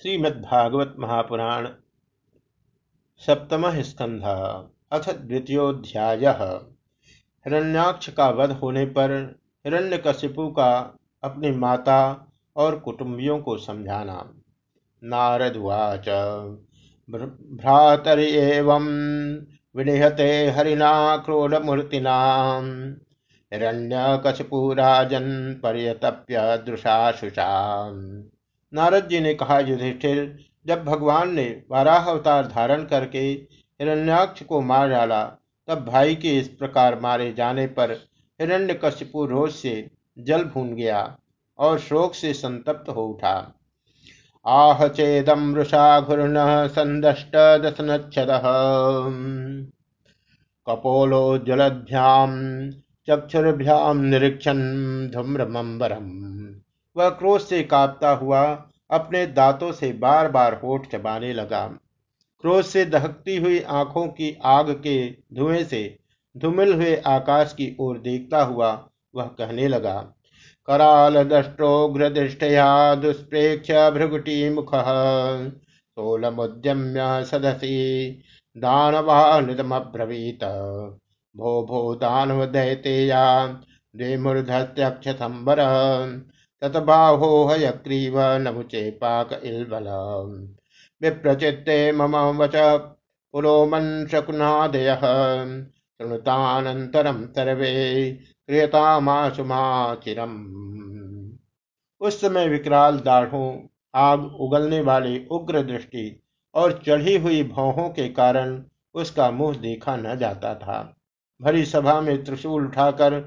श्रीमद्भागवत महापुराण सप्तम स्कंध अथ द्वितीयोध्याय हिरण्याक्ष का वध होने पर हिरण्यकशिपु का अपनी माता और कुटुंबियों को समझाना। नारद उवाच भ्रातर एवं विनिहते हरिणा क्रोधमूर्तिना। हिरण्यकशिपुराजन् पर्यतप्य दृशाशुषा नारद जी ने कहा, युधिष्ठिर, जब भगवान ने वाराह अवतार धारण करके हिरण्याक्ष को मार डाला, तब भाई के इस प्रकार मारे जाने पर हिरण्यकशिपु रोष से जल भून गया और शोक से संतप्त हो उठा। आह चेदम वृषा घूर्ण संदष्ट दशनक्षद कपोलो जलभ्याम चक्षुर्भ्याम निरीक्षण धूम्रमंबरम वह क्रोध से कांपता हुआ अपने दांतों से बार बार होठ चबाने लगा। क्रोध से दहकती हुई आँखों की आग के धुएँ से धुमिल हुए आकाश की ओर देखता हुआ वह कहने लगा, कराल दृष्टोग्र दृष्टया दुष्प्रेक्ष भृगुटी मुख सोलमुद्यम्य सदसी दानवानुतमब्रवीत भो भो दानव दैतेया द्विमूर्धत्यक्षम्बर ततबाहो हयग्रीव नमुचे पाक इल्बल विप्रचित्ते मम वच पुरोमन् शकुनादयः शृणुतानन्तरं सर्वे क्रियतामाशुमाचिरम् उस समय विकराल दाढ़ों आग उगलने वाले उग्र दृष्टि और चढ़ी हुई भौहों के कारण उसका मुँह देखा न जाता था। भरी सभा में त्रिशूल उठाकर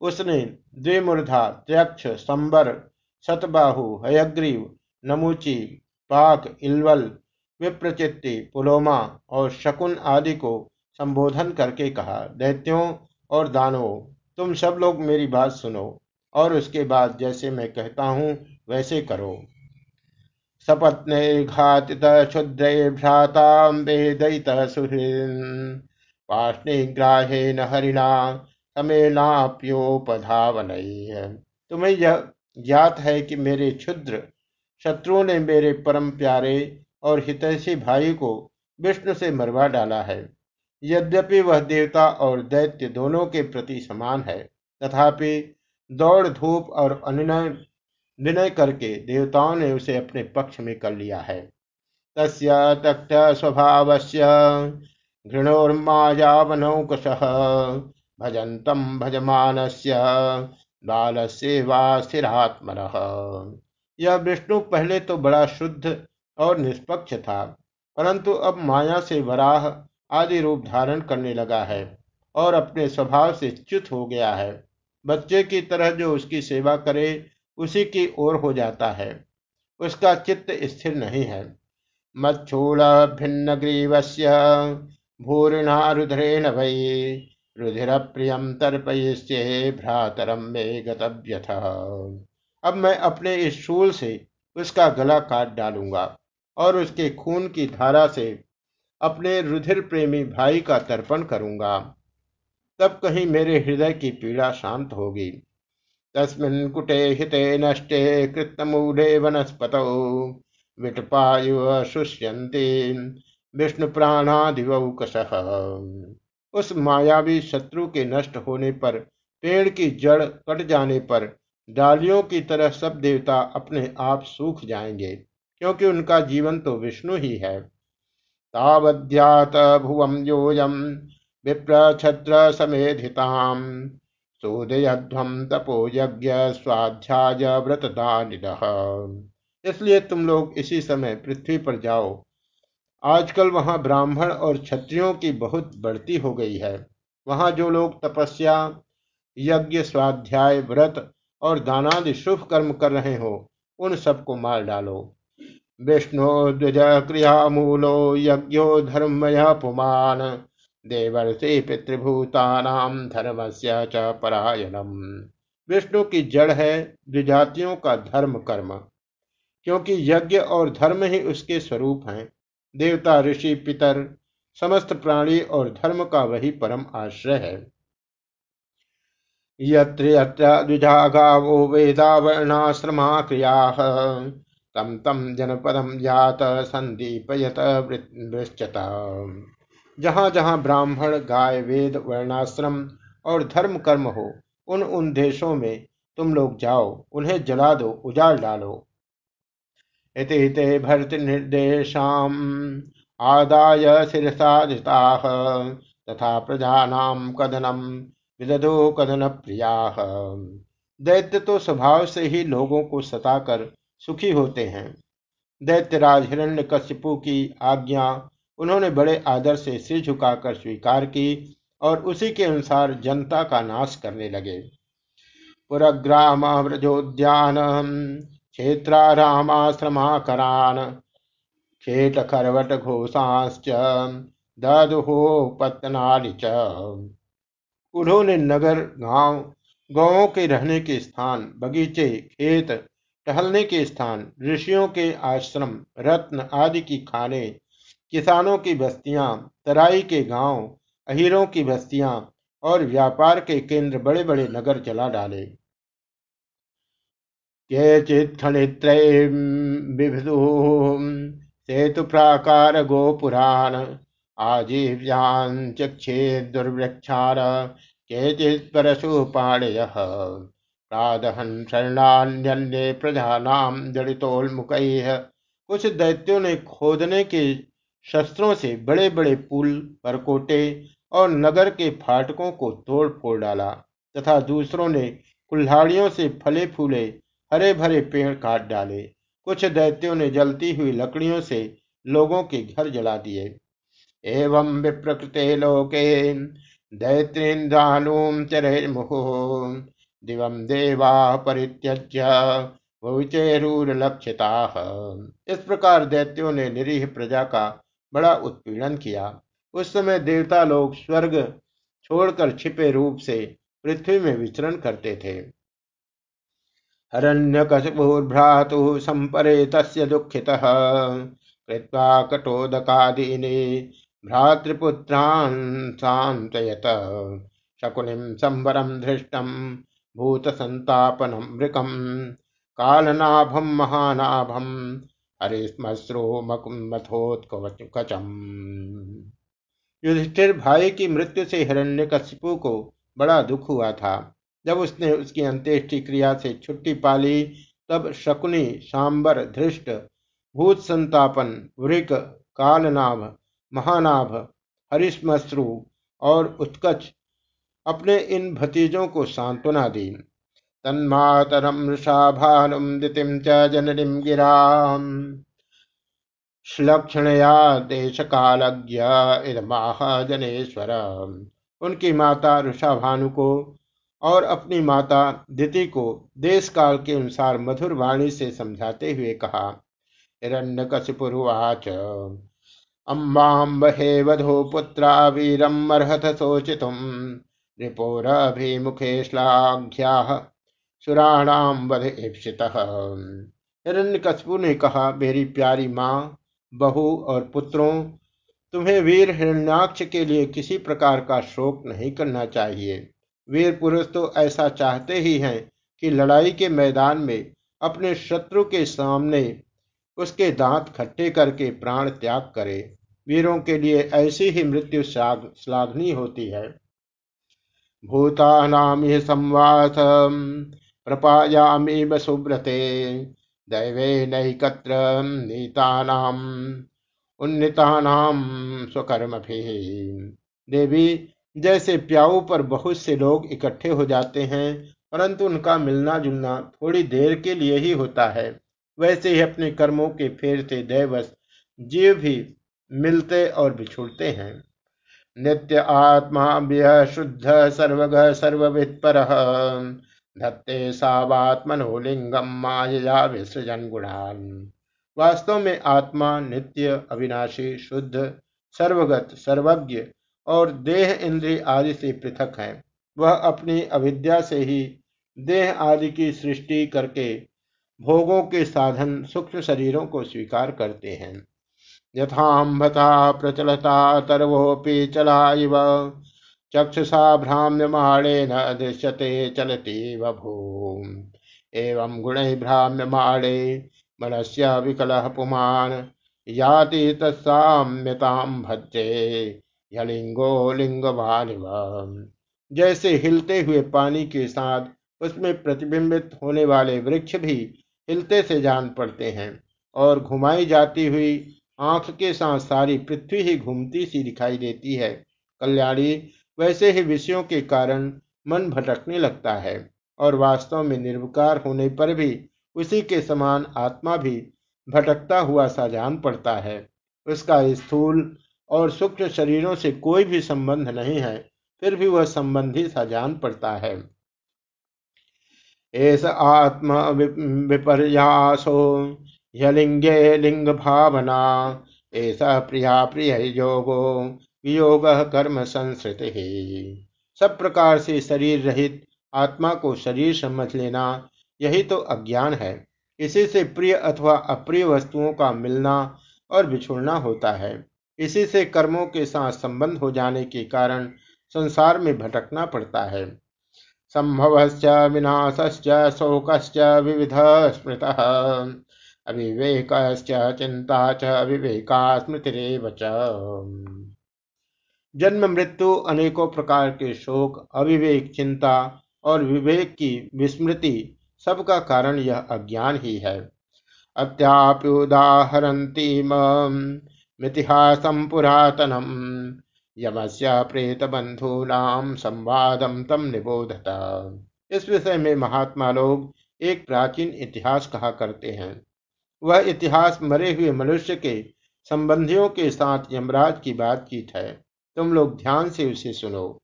उसने द्विमूर्धा त्यक्ष संबर सतबाहु हयग्रीव, नमुची, पाक, इलवल, विप्रचित्ति, पुलोमा और शकुन आदि को संबोधन करके कहा, दैत्यों और दानवों, तुम सब लोग मेरी बात सुनो और उसके बाद जैसे मैं कहता हूँ, वैसे करो। सपत्ने घातित क्षुद्र भ्राता वेदयित सुहृन् पाष्णिग्राहेण हरिणा समेनाप्योपधावन तुम्हें यह ज्ञात है कि मेरे क्षुद्र शत्रुओं ने मेरे परम प्यारे और हितैषी भाई को विष्णु से मरवा डाला है। यद्यपि वह देवता और दैत्य दोनों के प्रति समान है, तथापि दौड़, धूप और अनुनय, विनय करके देवताओं ने उसे अपने पक्ष में कर लिया है। तस्य तक्त स्वभाव घृणोर्मायावनौकश भजन्तम भजमानस्य बालसेवा स्थिरात्मन यह विष्णु पहले तो बड़ा शुद्ध और निष्पक्ष था, परंतु अब माया से वराह आदि रूप धारण करने लगा है और अपने स्वभाव से च्युत हो गया है। बच्चे की तरह जो उसकी सेवा करे, उसी की ओर हो जाता है। उसका चित्त स्थिर नहीं है। मच्छूल भिन्न ग्रीवस्य भूरिणा भई रुधिर प्रियम तर्पयिष्ये भ्रातरम में गतव्यथ। अब मैं अपने इस शूल से उसका गला काट डालूँगा और उसके खून की धारा से अपने रुधिर प्रेमी भाई का तर्पण करूँगा। तब कहीं मेरे हृदय की पीड़ा शांत होगी। तस्मिन् कुटे हिते नष्टे कृतमूले वनस्पत। विटपायु शुष्यन्ति। विष्णु प्राणादिवकश उस मायावी शत्रु के नष्ट होने पर, पेड़ की जड़ कट जाने पर, डालियों की तरह सब देवता अपने आप सूख जाएँगे, क्योंकि उनका जीवन तो विष्णु ही है। तावद्यात भुवम योयम विप्र छत्र समेधिताम सोदयध्वम तपो यज्ञ स्वाध्याय व्रतदान इसलिए तुम लोग इसी समय पृथ्वी पर जाओ आजकल वहाँ ब्राह्मण और क्षत्रियों की बहुत बढ़ती हो गई है। वहाँ जो लोग तपस्या, यज्ञ, स्वाध्याय, व्रत और दानादि शुभ कर्म कर रहे हो, उन सबको मार डालो। विष्णु, द्विज, क्रिया, मूलो, यज्ञो, धर्मय, पुमान देवर देवर्षि पितृभूतानाम धर्म से च परायणम। विष्णु की जड़ है द्विजातियों का धर्म कर्म, क्योंकि यज्ञ और धर्म ही उसके स्वरूप हैं। देवता, ऋषि, पितर, समस्त प्राणी और धर्म का वही परम आश्रय है। यत्र यत्र द्विजा गावो वेदा वर्णाश्रमा क्रिया तम तम जनपदम जात संदीपयत वृश्चत। जहाँ जहाँ ब्राह्मण, गाय, वेद, वर्णाश्रम और धर्म कर्म हो, उन उन देशों में तुम लोग जाओ, उन्हें जला दो, उजाड़ डालो इति ते भरति निर्देशाम आदाय शिरसा तथा प्रजानाम कदनम विदधो कदन प्रिया दैत्य तो स्वभाव से ही लोगों को सताकर सुखी होते हैं। दैत्यराज हिरण्य कश्यपु की आज्ञा उन्होंने बड़े आदर से सिर झुकाकर स्वीकार की और उसी के अनुसार जनता का नाश करने लगे। पुरग्राम व्रजोद्यान क्षेत्रारामाश्रमाकरान खेट खरवट घोषाश्च ददुहोपतनानि च। उन्होंने नगर, गाँव गौों के रहने के स्थान, बगीचे, खेत टहलने के स्थान, ऋषियों के आश्रम, रत्न आदि की खाने, किसानों की बस्तियाँ, तराई के गाँव, अहिरों की बस्तियाँ और व्यापार के केंद्र बड़े बड़े नगर जला डाले। केचित् खनित्रयविभिदु सेतु प्राकार गोपुरान् आजीव्याञ्चक्षे दुर्वृक्षान् केचित् परशु पाणयः प्रादहन शरणान्य प्रजानाम जड़ितोन्मुख कुछ दैत्यों ने खोदने के शस्त्रों से बड़े बड़े पुल परकोटे और नगर के फाटकों को तोड़ फोड़ डाला तथा दूसरों ने कुल्हाड़ियों से फले फूले हरे भरे पेड़ काट डाले। कुछ दैत्यों ने जलती हुई लकड़ियों से लोगों के घर जला दिए। एवं विप्रकृते लोके दैत्रेन्द्रानुम चरमुहु दिवम देवा परित्यज्य लक्षिता इस प्रकार दैत्यों ने निरीह प्रजा का बड़ा उत्पीड़न किया। उस समय देवता लोग स्वर्ग छोड़कर छिपे रूप से पृथ्वी में विचरण करते थे। हरण्यकशपुर्भ्रातुः सम्परे तस्य दुःखितः। कृत्वा कटोदकादीनि भ्रातृपुत्रान् सान्त्वयत शकुनिं संवरं धृष्टं भूतसन्तापनं मृकं। कालनाभं महानाभं हरिश्मश्रोमथोत्कचम् युधिष्ठिर भाई की मृत्यु से हिरण्यकशिपु को बड़ा दुख हुआ था। जब उसने उसकी अंत्येष्टि क्रिया से छुट्टी पाली तब शकुनी, सांबर, धृष्ट, भूत संतापन, वृक, कालनाभ, महानाभ हरिश्मश्रु और उत्कच अपने इन भतीजों को सांत्वना दी। तन्मातरम ऋषा भानुम दितिम च जननीम गिरा। श्लक्षणया देश कालज्ञ इदमाह जनेश्वर उनकी माता ऋषा भानु को और अपनी माता दिति को देश काल के अनुसार मधुर वाणी से समझाते हुए कहा, हिरण्यकशिपुरुवाच, अम्बाम्बहे वधो पुत्रा वीरम अर्हत शोचितुम रिपोरभिमुखे श्लाघ्या सुराणाम वध ईप्सित। हिरण्यकशिपु ने कहा, मेरी प्यारी माँ, बहू और पुत्रों, तुम्हें वीर हिरण्याक्ष के लिए किसी प्रकार का शोक नहीं करना चाहिए। वीर पुरुष तो ऐसा चाहते ही हैं कि लड़ाई के मैदान में अपने शत्रु के सामने उसके दांत खट्टे करके प्राण त्याग करे। वीरों के लिए ऐसी ही मृत्यु श्लाघनी होती है। भूतानाम संवास प्रपायामी सुब्रते दैवे नैकत्र नीतानाम, उन्नीतानाम स्वकर्म भी देवी जैसे प्याऊ पर बहुत से लोग इकट्ठे हो जाते हैं, परंतु उनका मिलना जुलना थोड़ी देर के लिए ही होता है। वैसे ही अपने कर्मों के फेर से दैवश जीव भी मिलते और बिछुड़ते हैं। नित्य आत्मा शुद्ध सर्वग सर्वविद पर धत्ते सावात्मनो लिंगम माया विसृजन गुणान। वास्तव में आत्मा नित्य अविनाशी शुद्ध सर्वगत सर्वज्ञ और देह इंद्रिय आदि से पृथक है। वह अपनी अविद्या से ही देह आदि की सृष्टि करके भोगों के साधन सूक्ष्म शरीरों को स्वीकार करते हैं। यथाम्भता प्रचलता तरवोपि चला इव चक्षुषा न दृश्यते चलती बभू एवं गुण भ्राम्यमाणे मनस्य विकलः पुमान्, याति तत्साम्यताम भद्रे यलिंगो लिंगवानिव जैसे हिलते हुए पानी के साथ उसमें प्रतिबिंबित होने वाले वृक्ष भी हिलते से जान पड़ते हैं और घुमाई जाती हुई आँख के साथ सारी पृथ्वी ही घूमती सी दिखाई देती है। कल्याणी, वैसे ही विषयों के कारण मन भटकने लगता है और वास्तव में निर्विकार होने पर भी उसी के समान आत्मा भी भटकता हुआ सा जान पड़ता है। उसका स्थूल और सूक्ष्म शरीरों से कोई भी संबंध नहीं है, फिर भी वह संबंधी सा जान पड़ता है। एस आत्म विपर्यासो यलिंगे लिंग भावना ऐसा प्रिया प्रिय योगो वियोग कर्म संस्कृति सब प्रकार से शरीर रहित आत्मा को शरीर समझ लेना, यही तो अज्ञान है। इसी से प्रिय अथवा अप्रिय वस्तुओं का मिलना और बिछुड़ना होता है। इसी से कर्मों के साथ संबंध हो जाने के कारण संसार में भटकना पड़ता है। संभव विनाश्च शोक विविध स्मृत अविवेक चिंता च अविवेका स्मृतिरव जन्म, मृत्यु अनेकों प्रकार के शोक, अविवेक, चिंता और विवेक की विस्मृति सबका कारण यह अज्ञान ही है। अत्याप्युदाहरती मितिहासम पुरातनम। प्रेत बंधूनाम संवादम तम निबोधता। इस विषय में महात्मा लोग एक प्राचीन इतिहास कहा करते हैं। वह इतिहास मरे हुए मनुष्य के संबंधियों के साथ यमराज की बातचीत है। तुम लोग ध्यान से उसे सुनो।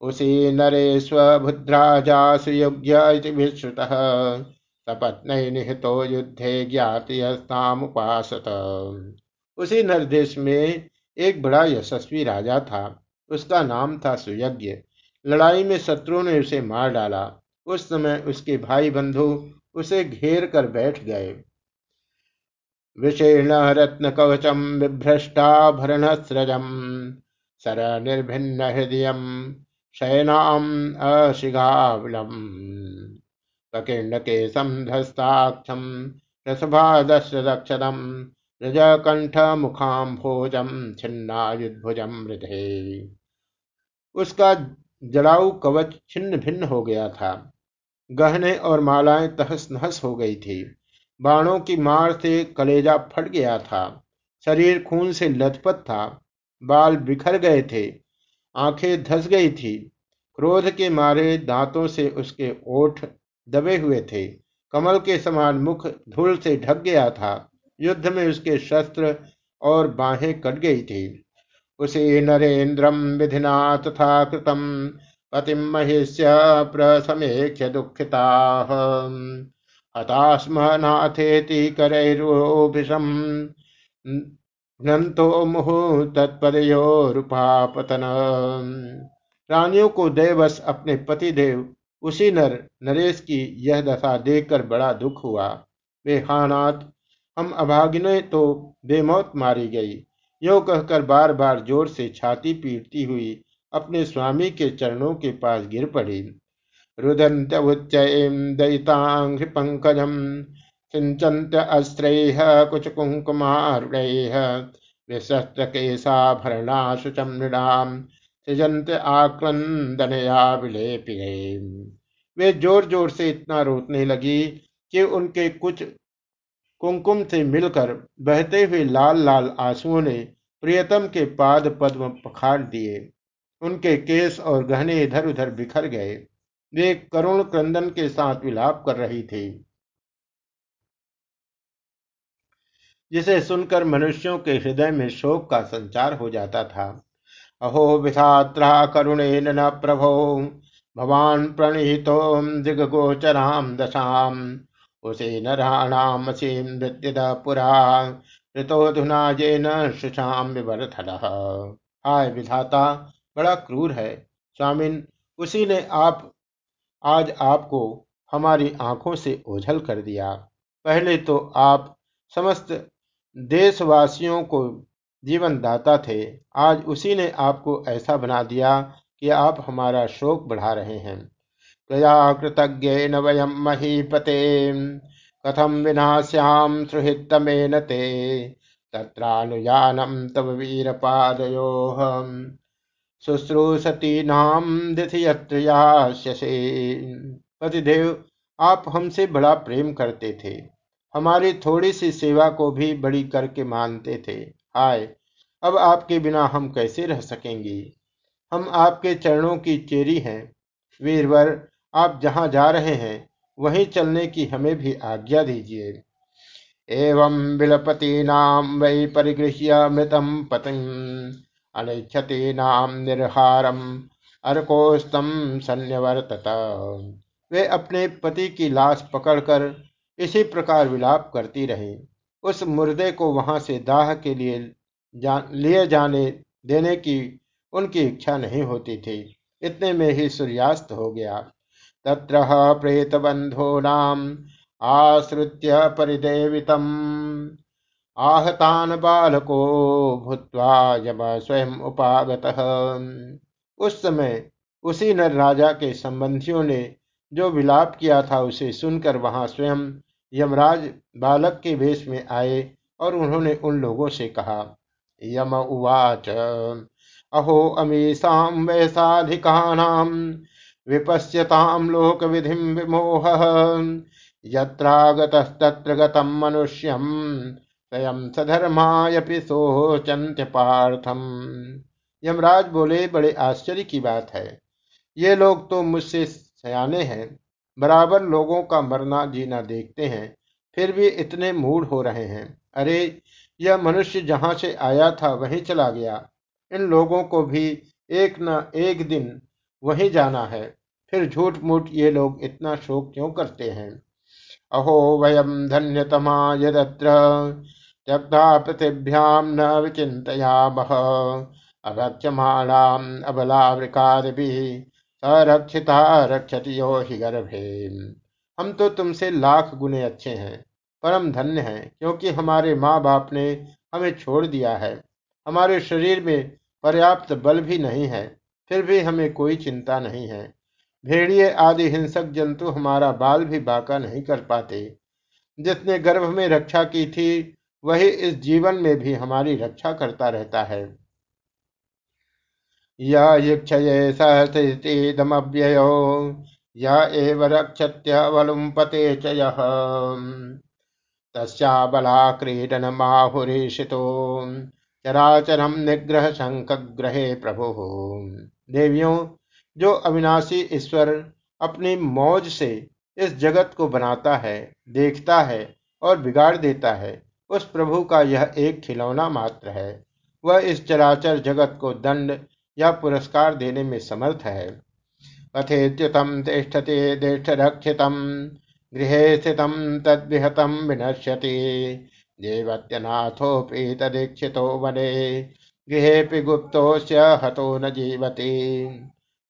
उसी नरे स्वभुद्राजा सुयोग्य विश्रुत। सपत्न निहितो युद्धे ज्ञातमुपासत उसी नरदेश में एक बड़ा यशस्वी राजा था। उसका नाम था सुयज्ञ। लड़ाई में शत्रु ने उसे मार डाला। उस समय उसके भाई बंधु उसे घेर कर बैठ गए। विशीर्ण रत्न कवचम विभ्रष्टाभरण स्रजम सर निर्भिन्न हृदय शयनाम अशिगावलम प्रकीर्ण के समधस्ताक्षम रसभादस्रक्षदम रजकंठ मुखाम भोजम छिन्नायुद्भुजम हृदय उसका जड़ाऊ कवच छिन्न भिन्न हो गया था। गहने और मालाएँ तहस नहस हो गई थी। बाणों की मार से कलेजा फट गया था। शरीर खून से लथपथ था। बाल बिखर गए थे। आँखें धस गई थी। क्रोध के मारे दांतों से उसके ओठ दबे हुए थे। कमल के समान मुख धूल से ढक गया था। युद्ध में उसके शस्त्र और बाहें कट गई थी। उसे नरेन्द्रम विधिना तथा कृतम पतिम महिष्य प्रसमेक्ष दुखिता। हतास्म नाथेति करैरोभिषम नंतो मुहु तत्पदयोरुपापतन रानियों को देवस अपने पति देव उसी नर नरेश की यह दशा देखकर बड़ा दुख हुआ। वे हानात हम अभागिने तो बेमौत मारी गई। यो कहकर बार बार ज़ोर से छाती पीटती हुई अपने स्वामी के चरणों के पास गिर पड़ी। रुदंत उच्च दयितांग पंकजम सिंचन्त अस्त्रैः, कुचकुङ्कुमारुणैः विशस्त्रकेशाभरणाशुचं नृणाम् सृजन्त आक्रंदनया विलेपि वे ज़ोर ज़ोर से इतना रोतने लगी कि उनके कुछ कुंकुम से मिलकर बहते हुए लाल लाल आंसुओं ने प्रियतम के पाद पद्म पखाड़ दिए। उनके केस और गहने इधर उधर बिखर गए। वे करुण क्रंदन के साथ विलाप कर रही थी। जिसे सुनकर मनुष्यों के हृदय में शोक का संचार हो जाता था। अहो विधात्रा करुणे न प्रभो, भवान प्रणीतो दिग्गोचराम दशाम। उसे नराणाम असीम नृत्य पुरा ऋतोधुना न हाय विधाता, बड़ा क्रूर है। स्वामिन, उसी ने आप, आज आपको हमारी आँखों से ओझल कर दिया। पहले तो आप समस्त देशवासियों को जीवन दाता थे। आज उसी ने आपको ऐसा बना दिया कि आप हमारा शोक बढ़ा रहे हैं। प्रया कृतज्ञ वयम महीपते। कथम विनाश्याम सुहृतमेन ते। तत्रानुयानम तव वीरपादयोः। शुश्रूषतीनाम दिथयत्र यास्यसे पतिदेव, आप हमसे बड़ा प्रेम करते थे। हमारी थोड़ी सी सेवा को भी बड़ी करके मानते थे। हाय, अब आपके बिना हम कैसे रह सकेंगे? हम आपके चरणों की चेरी हैं। वीरवर आप जहाँ जा रहे हैं वहीं चलने की हमें भी आज्ञा दीजिए। एवं विलपतीनाम वै परिगृह्य मृतम पतिम। अनिच्छतीनाम निर्हारम। अर्कोस्तम सन्यवर्तत। वे अपने पति की लाश पकड़कर इसी प्रकार विलाप करती रही। उस मुर्दे को वहाँ से दाह के लिए जा, लिए जाने देने की उनकी इच्छा नहीं होती थी। इतने में ही सूर्यास्त हो गया। तत्र प्रेत नाम आश्रित्य परिदेवितम। आहतान बालको भूत्वा यम स्वयं उपागत। उस समय उसी नर राजा के संबंधियों ने जो विलाप किया था उसे सुनकर वहाँ स्वयं यमराज बालक के वेश में आए और उन्होंने उन लोगों से कहा, यम उवाच। अहो अमीसाम वैसाधिकानाम विपश्यताम लोक विधि विमोह। यत्रागतस्तत्र गतम मनुष्यम, स्वयं सधर्मायपि पार्थम। यमराज बोले, बड़े आश्चर्य की बात है। ये लोग तो मुझसे सयाने हैं, बराबर लोगों का मरना जीना देखते हैं, फिर भी इतने मूड हो रहे हैं। अरे, यह मनुष्य जहाँ से आया था, वहीं चला गया। इन लोगों को भी एक न एक दिन वहीं जाना है। फिर झूठ मूठ ये लोग इतना शोक क्यों करते हैं? अहो वयम धन्यतमा यदत्र। त्यक्ता पृथिभ्याम न विचितयामह अभक्षमाणाम अबलावृकादि सरक्षिता रक्षति यो ही गर्भे। हम तो तुमसे लाख गुने अच्छे हैं, परम धन्य हैं, क्योंकि हमारे माँ बाप ने हमें छोड़ दिया है। हमारे शरीर में पर्याप्त बल भी नहीं है। फिर भी हमें कोई चिंता नहीं है। भेड़िए आदि हिंसक जंतु हमारा बाल भी बाका नहीं कर पाते। जिसने गर्भ में रक्षा की थी, वही इस जीवन में भी हमारी रक्षा करता रहता है। यक्षये सहस्तिदमव्ययो य एव रक्षत्यवलुम्पते च यः। चराचरम निग्रह शंकग्रहे प्रभु। देवियों, जो अविनाशी ईश्वर अपनी मौज से इस जगत को बनाता है, देखता है और बिगाड़ देता है, उस प्रभु का यह एक खिलौना मात्र है। वह इस चराचर जगत को दंड या पुरस्कार देने में समर्थ है। कथेत्युतम तिष्ठते दिष्ट रक्षितम गृह स्थित तद्विहतम विनश्यति। देवत्यनाथोपि तदीक्षितो वने। गृहे गुप्तो हतो न जीवते।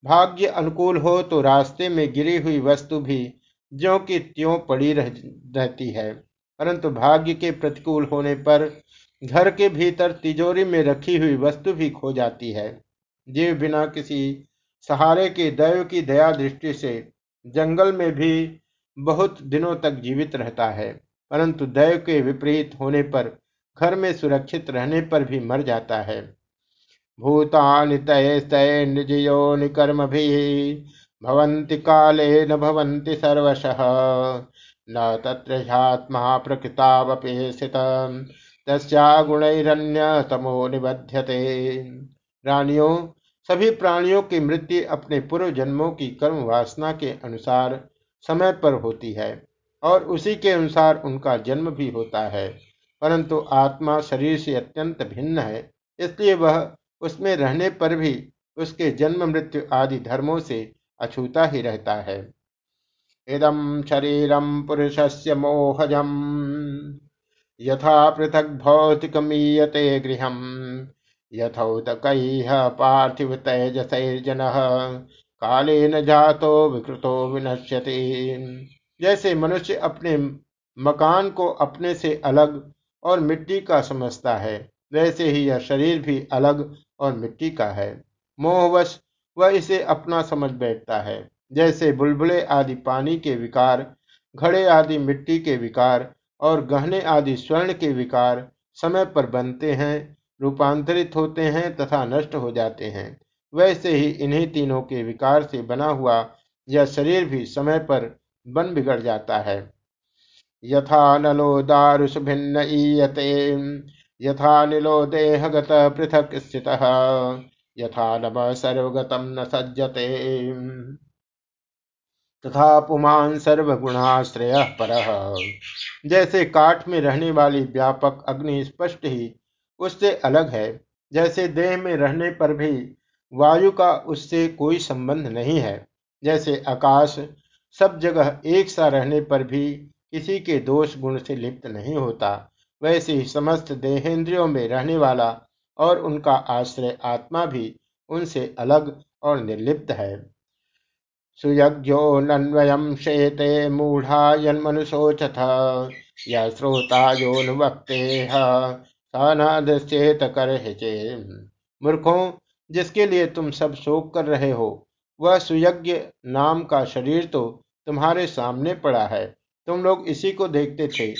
भाग्य अनुकूल हो तो रास्ते में गिरी हुई वस्तु भी ज्यो की त्यों पड़ी रह, रहती है। परंतु भाग्य के प्रतिकूल होने पर घर के भीतर तिजोरी में रखी हुई वस्तु भी खो जाती है। जीव बिना किसी सहारे के दैव की दया दृष्टि से जंगल में भी बहुत दिनों तक जीवित रहता है। परंतु दैव के विपरीत होने पर घर में सुरक्षित रहने पर भी मर जाता है। भूतानि तय तय निजयो निकर्म भी भवंति काले न भवंति सर्वशः। न तत्र प्रकृतावपेक्षित तस्या गुणैरण्य तमो निबध्यते। रानियों, सभी प्राणियों की मृत्यु अपने पूर्व जन्मों की कर्म वासना के अनुसार समय पर होती है और उसी के अनुसार उनका जन्म भी होता है। परंतु आत्मा शरीर से अत्यंत भिन्न है, इसलिए वह उसमें रहने पर भी उसके जन्म, मृत्यु आदि धर्मों से अछूता ही रहता है। इदम शरीरम पुरुषस्य मोहजम, यथा पृथक भौतिक भौतिकमीयते गृह यथौदकैः पार्थिव तेजसैर्जन काले न जातो विकृतो विनश्यति। जैसे मनुष्य अपने मकान को अपने से अलग और मिट्टी का समझता है। वैसे ही यह शरीर भी अलग और मिट्टी का है। मोहवश, वह इसे अपना समझ बैठता है। जैसे बुलबुले आदि पानी के विकार, घड़े आदि मिट्टी के विकार और गहने आदि स्वर्ण के विकार समय पर बनते हैं, रूपांतरित होते हैं तथा नष्ट हो जाते हैं। वैसे ही इन्हीं तीनों के विकार से बना हुआ यह शरीर भी समय पर बन बिगड़ जाता है। यथा नलो दारुष भिन्न ईयते। यथा निलो देहगत पृथक स्थित। यथा नभ सर्वगतम न सज्जते। तथा पुमान सर्वगुणाश्रय पर। जैसे काठ में रहने वाली व्यापक अग्नि स्पष्ट ही उससे अलग है। जैसे देह में रहने पर भी वायु का उससे कोई संबंध नहीं है। जैसे आकाश, सब जगह एक सा रहने पर भी किसी के दोष गुण से लिप्त नहीं होता। वैसे ही समस्त देहेंद्रियों में रहने वाला और उनका आश्रय आत्मा भी उनसे अलग और निर्लिप्त है। सुयज्ञो नन्वयम शेते मूढ़ा यन्मनुषोचथ या श्रोता योनुवक्ते दृश्येत कर मूर्खों, जिसके लिए तुम सब शोक कर रहे हो, वह सुयज्ञ नाम का शरीर तो तुम्हारे सामने पड़ा है। तुम लोग इसी को देखते थे।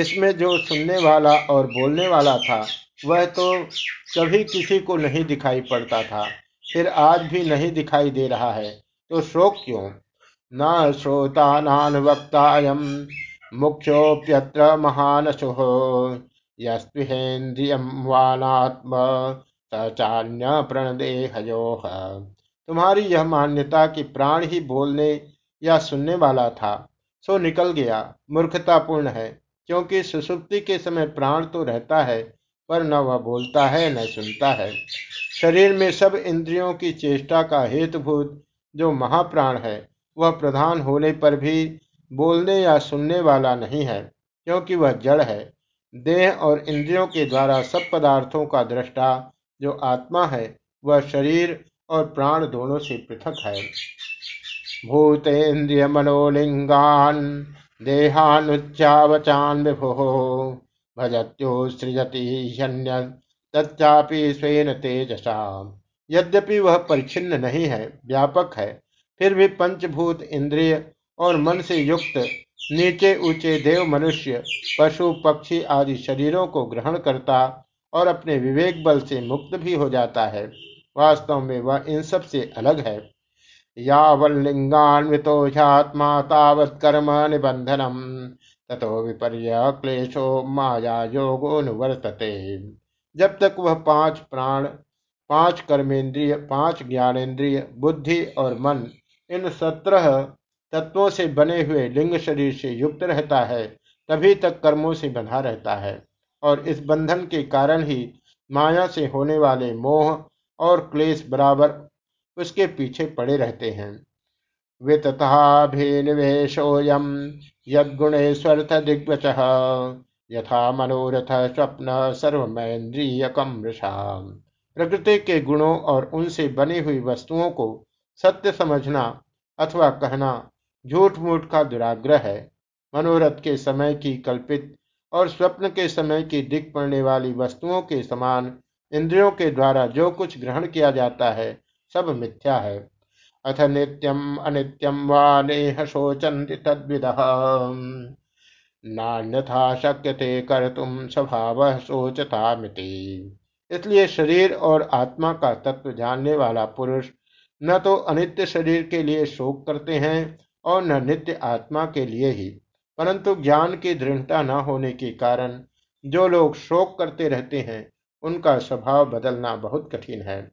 इसमें जो सुनने वाला और बोलने वाला था, वह तो कभी किसी को नहीं दिखाई पड़ता था। फिर आज भी नहीं दिखाई दे रहा है। तो शोक क्यों? न श्रोता नान वक्तायम मुख्योप्यत्र महानशुः। यस्विहेन्द्रियम वानात्म सचान्य प्रणदेहयोः। तुम्हारी यह मान्यता कि प्राण ही बोलने या सुनने वाला था सो निकल गया। मूर्खतापूर्ण है, क्योंकि सुसुप्ति के समय प्राण तो रहता है, पर न वह बोलता है, न सुनता है। शरीर में सब इंद्रियों की चेष्टा का हेतुभूत जो महाप्राण है, वह प्रधान होने पर भी बोलने या सुनने वाला नहीं है, क्योंकि वह जड़ है। देह और इंद्रियों के द्वारा सब पदार्थों का दृष्टा जो आत्मा है, वह शरीर और प्राण दोनों से पृथक है। भूतेन्द्रिय मनोलिंगान देहानुच्चावचान विभु। भजत्यो सृजति तच्चापि स्वेन तेजसा। यद्यपि वह परिच्छिन्न नहीं है, व्यापक है, फिर भी पंचभूत इंद्रिय और मन से युक्त नीचे ऊँचे देव मनुष्य, पशु, पक्षी आदि शरीरों को ग्रहण करता और अपने विवेक बल से मुक्त भी हो जाता है। वास्तव में वह इन सबसे अलग है। यावल्लिंगान्वितोषात्मा तावत कर्म निबंधनम तथो विपर्य क्लेशो माया योगोनुवर्तते जब तक वह पाँच प्राण, पाँच कर्मेंद्रिय पाँच ज्ञानेन्द्रिय, बुद्धि और मन इन सत्रह तत्वों से बने हुए लिंग शरीर से युक्त रहता है, तभी तक कर्मों से बंधा रहता है। और इस बंधन के कारण ही माया से होने वाले मोह और क्लेश बराबर उसके पीछे पड़े रहते हैं। वितथाभिनिवेशोयम यदगुणेश्वर्थ दिग्वच, यथा मनोरथ स्वप्न सर्वमैन्द्रियकम प्रकृति के गुणों और उनसे बनी हुई वस्तुओं को सत्य समझना अथवा कहना झूठ मूठ का दुराग्रह है। मनोरथ के समय की कल्पित और स्वप्न के समय की दिख पड़ने वाली वस्तुओं के समान इंद्रियों के द्वारा जो कुछ ग्रहण किया जाता है सब मिथ्या है। अथ नित्यम अनित्यम वा नेह शोचन्ति तद्विद। नान्यथा कर तुम स्वभाव सोचता मिति इसलिए शरीर और आत्मा का तत्व जानने वाला पुरुष न तो अनित्य शरीर के लिए शोक करते हैं और न नित्य आत्मा के लिए ही। परंतु ज्ञान की दृढ़ता न होने के कारण जो लोग शोक करते रहते हैं, उनका स्वभाव बदलना बहुत कठिन है।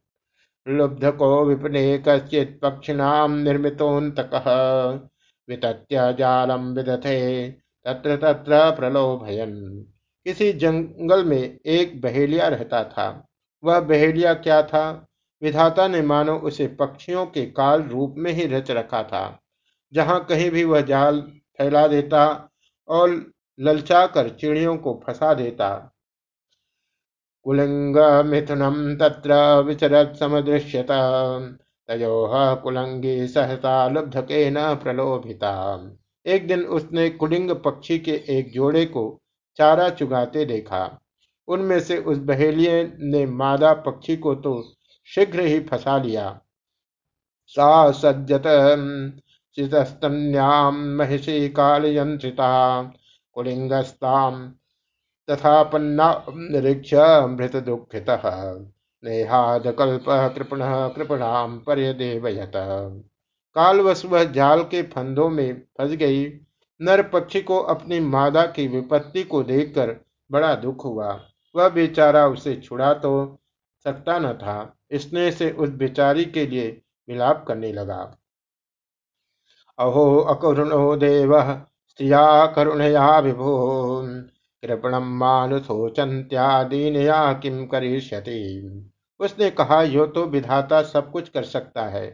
लुब्ध को विपने कश्चित पक्षिणाम निर्मितोन्तक वितत्य जालम विदथे तत्र तत्र प्रलोभयन। किसी जंगल में एक बहेलिया रहता था। वह बहेलिया क्या था? विधाता ने मानो उसे पक्षियों के काल रूप में ही रच रखा था। जहाँ कहीं भी वह जाल फैला देता और ललचाकर चिड़ियों को फंसा देता कुलिंग मिथुनम तत्र विचरत समदृश्यत तयो कुलंगी सहसा लुब्ध के न प्रलोभिता। एक दिन उसने कुलिंग पक्षी के एक जोड़े को चारा चुगाते देखा। उनमें से उस बहेलिए ने मादा पक्षी को तो शीघ्र ही फंसा लिया। सा सज्जत चितस्तन्यां महिषी कालयन्त्रिता। कुलिङ्गस्तां तथापन्नारीक्ष मृतदुःखितः। नेहादकल्पः कृपणः कृपणां पर्यदेवयत। कालवश वह जाल के फंदों में फंस गई। नर पक्षी को अपनी मादा की विपत्ति को देखकर बड़ा दुख हुआ। वह बेचारा उसे छुड़ा तो सकता न था। स्नेह से उस बेचारी के लिए विलाप करने लगा। अहो, अकरुणो देव, स्त्रिया करुणया विभो कृपणम मानुषोचंत्या दीनया किम करिष्यति। उसने कहा, यो तो विधाता सब कुछ कर सकता है,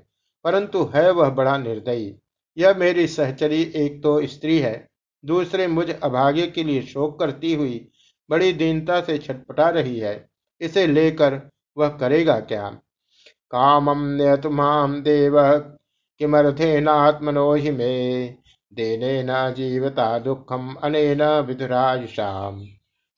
परंतु है वह बड़ा निर्दयी। यह मेरी सहचरी एक तो स्त्री है, दूसरे मुझ अभागे के लिए शोक करती हुई बड़ी दीनता से छटपटा रही है, इसे लेकर वह करेगा क्या? कामम नयतुमाम देव किमर्थेनात्मनो हि मे। देने न जीवता दुखम, अनेन विधुरायुषाम।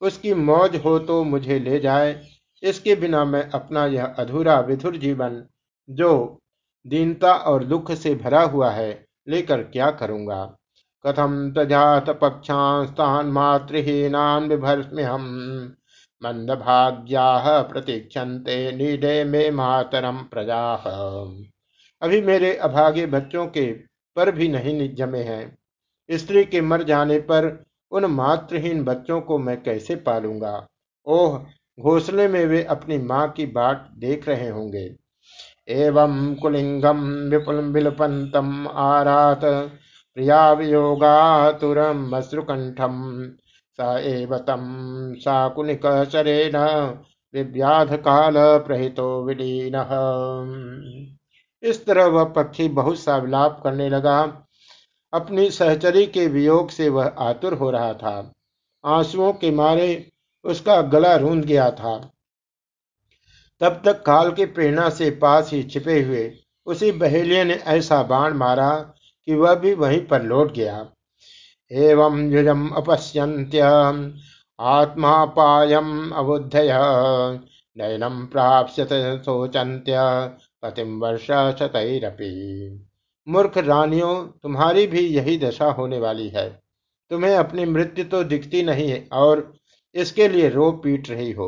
उसकी मौज हो तो मुझे ले जाए। इसके बिना मैं अपना यह अधूरा विधुर जीवन, जो दीनता और दुख से भरा हुआ है, लेकर क्या करूँगा? कथम तजात पक्षास्तान मातृहीनान हम मंद भाग्या प्रतीक्षन्ते, नीडे में मातरम प्रजा। अभी मेरे अभागे बच्चों के पर भी नहीं जमे हैं। स्त्री के मर जाने पर उन मातृहीन बच्चों को मैं कैसे पालूँगा? ओह, घोसले में वे अपनी माँ की बाट देख रहे होंगे। एवं कुलिंगम विपुल विलपंतम आरात प्रिया वियोगातुरम अश्रुकंठम स एव शरेण विव्याध काल प्रहितो विलीन। इस तरह वह पक्षी बहुत सा विलाप करने लगा। अपनी सहचरी के वियोग से वह आतुर हो रहा था। आंसुओं के मारे उसका गला रूंध गया था। तब तक काल की प्रेरणा से पास ही छिपे हुए उसी बहेलिये ने ऐसा बाण मारा कि वह भी वहीं पर लौट गया। एवं युजम अपश्यंत्य आत्मा पायम अबुद्धय नयनम प्राप्त सोचंत्य पतिम वर्ष शतरपी मूर्ख रानियों, तुम्हारी भी यही दशा होने वाली है। तुम्हें अपनी मृत्यु तो दिखती नहीं है, और इसके लिए रो पीट रही हो।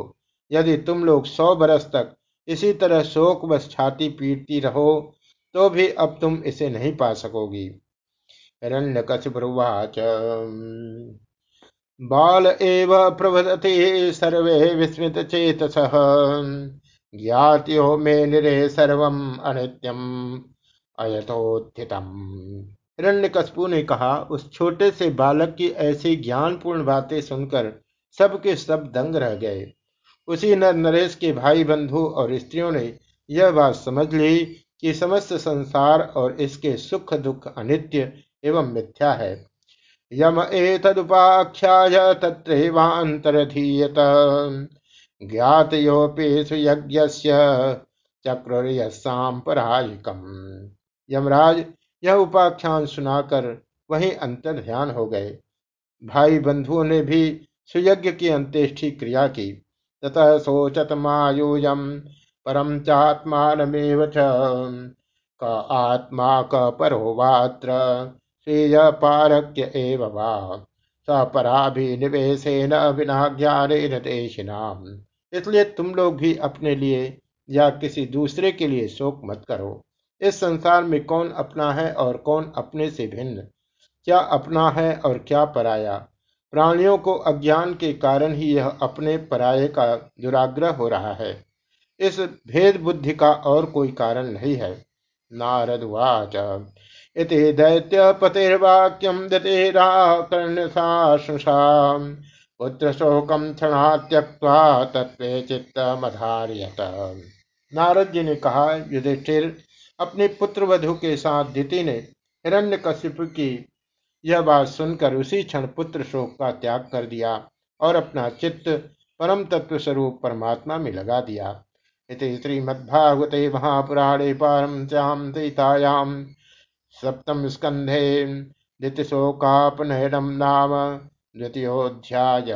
यदि तुम लोग सौ बरस तक इसी तरह शोक बस छाती पीटती रहो तो भी अब तुम इसे नहीं पा सकोगी। हिरण्यकशिपुरुवाच बाल एव प्रवदति सर्वे विस्मित चेतस ज्ञात्यो मे निरे सर्वम अनित्यम। अयथोत्थितम हिरण्यकशपु ने कहा, उस छोटे से बालक की ऐसी ज्ञानपूर्ण बातें सुनकर सबके सब दंग रह गए। उसी नर नरेश के भाई बंधु और स्त्रियों ने यह बात समझ ली कि समस्त संसार और इसके सुख, दुख, अनित्य एवं मिथ्या है। यम एतदुपाख्याय तत्रैवान्तरधीयत। ज्ञातयोपि सुयज्ञस्य चक्रुर्यसाम्परायिकम यमराज यह उपाख्यान सुनाकर वही अंतर ध्यान हो गए। भाई बंधुओं ने भी सुयज्ञ की अंत्येष्टि क्रिया की, ततः सोचत मायूयम परम चात्मानमेव क आत्मा क परो वात्र श्रेय पारक्य एव वा। सपराभिनिवेशेन बिना ज्ञान देशिनाम इसलिए तुम लोग भी अपने लिए या किसी दूसरे के लिए शोक मत करो। इस संसार में कौन अपना है और कौन अपने से भिन्न? क्या अपना है और क्या पराया? प्राणियों को अज्ञान के कारण ही यह अपने पराये का दुराग्रह हो रहा है। इस भेद बुद्धि का और कोई कारण नहीं है। नारद वाच इति दैत्यपतिर्वाक्यं दतेराकर्णसाशुषा पुत्रशोकं क्षणा त्यक्त्वा तत्वे चित्तमधार्यत। नारद जी ने कहा, युधिष्ठिर, अपने पुत्र वधु के साथ दिति ने हिरण्य की यह बात सुनकर उसी क्षण पुत्र शोक का त्याग कर दिया और अपना चित्त परम तत्व स्वरूप परमात्मा में लगा दिया। इति श्रीमद्भागवते महापुराणे पारम सीतायाम सप्तम स्कंधे दितिशोकापनयनम नाम द्वितीयोध्याय